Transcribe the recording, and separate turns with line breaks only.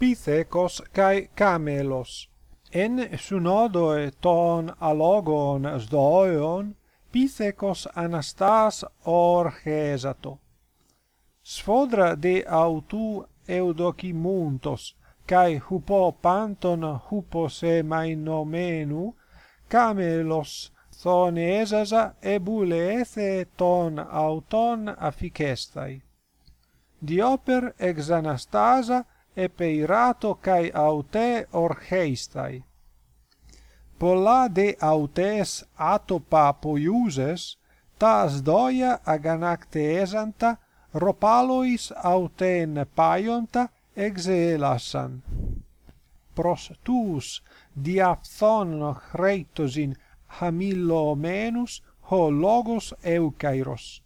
pithecos kai camelos. En sunodoe ton alogon sdoion pithecos anastas orchesato sfodra de autu eudokimuntos kai hupo panton hupo semainomenu camelos thonesasa ebuleethe ton auton afficestai dioper ex anastasa epeirato kai aute orcheistai. Polla de autes atopa poiuses tas doia aganacteesanta ropalois auten paionta exelassan pros diaphthon diapthon hamillo hamillomenus ho logos eukairos